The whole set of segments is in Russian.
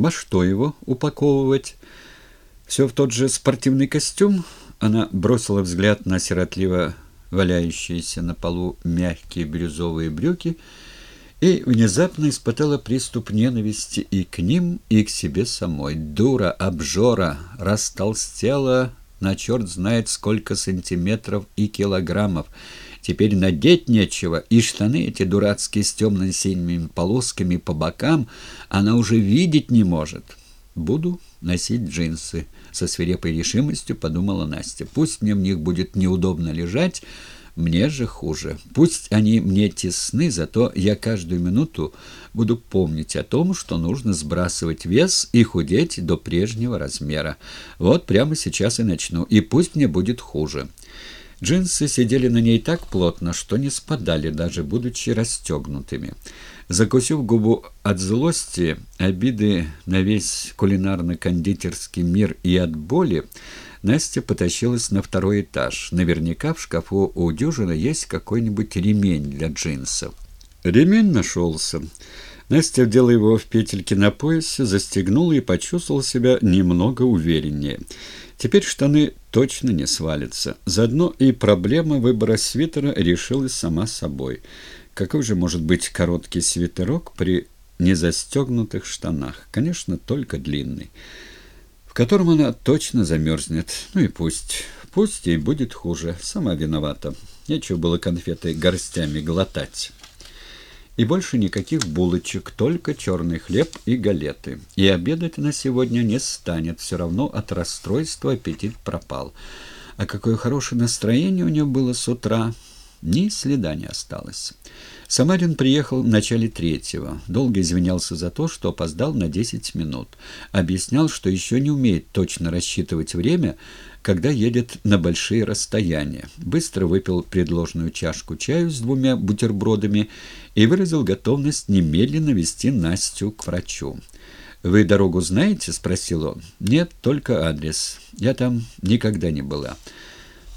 Во что его упаковывать? Все в тот же спортивный костюм? Она бросила взгляд на сиротливо валяющиеся на полу мягкие бирюзовые брюки и внезапно испытала приступ ненависти и к ним, и к себе самой. Дура, обжора, растолстела на черт знает сколько сантиметров и килограммов. Теперь надеть нечего, и штаны эти дурацкие с темно-синими полосками по бокам она уже видеть не может. «Буду носить джинсы», — со свирепой решимостью подумала Настя. «Пусть мне в них будет неудобно лежать, мне же хуже. Пусть они мне тесны, зато я каждую минуту буду помнить о том, что нужно сбрасывать вес и худеть до прежнего размера. Вот прямо сейчас и начну, и пусть мне будет хуже». Джинсы сидели на ней так плотно, что не спадали, даже будучи расстегнутыми. Закусив губу от злости, обиды на весь кулинарно-кондитерский мир и от боли, Настя потащилась на второй этаж. Наверняка в шкафу у Дюжина есть какой-нибудь ремень для джинсов. Ремень нашелся. Настя вдела его в петельки на поясе, застегнула и почувствовала себя немного увереннее. Теперь штаны точно не свалятся. Заодно и проблема выбора свитера решилась сама собой. Какой же может быть короткий свитерок при незастегнутых штанах? Конечно, только длинный в котором она точно замерзнет. Ну и пусть. Пусть ей будет хуже. Сама виновата. Нечего было конфеты горстями глотать. И больше никаких булочек, только черный хлеб и галеты. И обедать на сегодня не станет. Все равно от расстройства аппетит пропал. А какое хорошее настроение у нее было с утра. Ни следа не осталось. Самарин приехал в начале третьего. Долго извинялся за то, что опоздал на десять минут. Объяснял, что еще не умеет точно рассчитывать время, когда едет на большие расстояния. Быстро выпил предложенную чашку чаю с двумя бутербродами и выразил готовность немедленно вести Настю к врачу. «Вы дорогу знаете?» – спросил он. «Нет, только адрес. Я там никогда не была».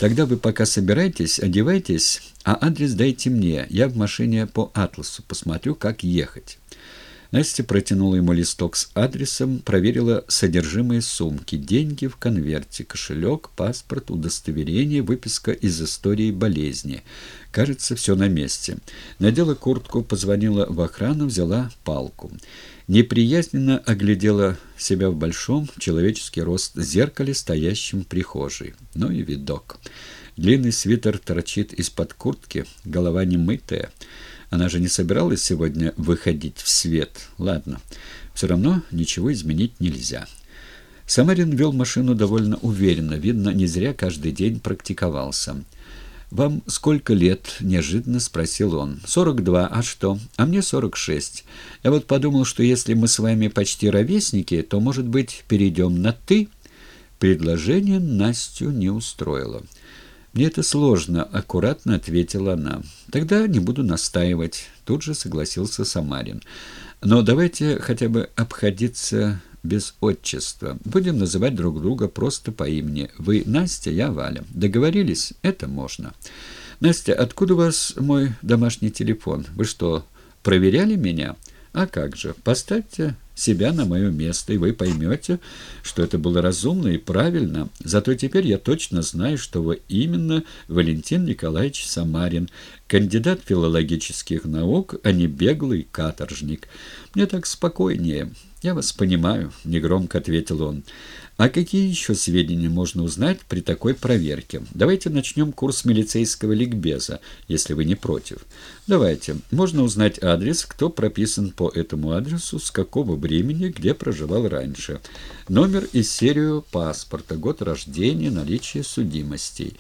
Тогда вы пока собирайтесь, одевайтесь, а адрес дайте мне. Я в машине по атласу посмотрю, как ехать». Настя протянула ему листок с адресом, проверила содержимое сумки, деньги в конверте, кошелек, паспорт, удостоверение, выписка из истории болезни. Кажется, все на месте. Надела куртку, позвонила в охрану, взяла палку. Неприязненно оглядела себя в большом, человеческий рост, зеркале, стоящем в прихожей. Ну и видок. Длинный свитер торчит из-под куртки, голова немытая. Она же не собиралась сегодня выходить в свет. Ладно, все равно ничего изменить нельзя. Самарин вел машину довольно уверенно. Видно, не зря каждый день практиковался. «Вам сколько лет?» – неожиданно спросил он. «Сорок два. А что? А мне сорок шесть. Я вот подумал, что если мы с вами почти ровесники, то, может быть, перейдем на «ты»?» Предложение Настю не устроило. «Мне это сложно», — аккуратно ответила она. «Тогда не буду настаивать», — тут же согласился Самарин. «Но давайте хотя бы обходиться без отчества. Будем называть друг друга просто по имени. Вы Настя, я Валя. Договорились? Это можно». «Настя, откуда у вас мой домашний телефон? Вы что, проверяли меня?» «А как же? Поставьте себя на мое место, и вы поймете, что это было разумно и правильно. Зато теперь я точно знаю, что вы именно Валентин Николаевич Самарин, кандидат филологических наук, а не беглый каторжник. Мне так спокойнее». «Я вас понимаю», — негромко ответил он. «А какие еще сведения можно узнать при такой проверке? Давайте начнем курс милицейского ликбеза, если вы не против. Давайте. Можно узнать адрес, кто прописан по этому адресу, с какого времени, где проживал раньше. Номер и серию паспорта, год рождения, наличие судимостей».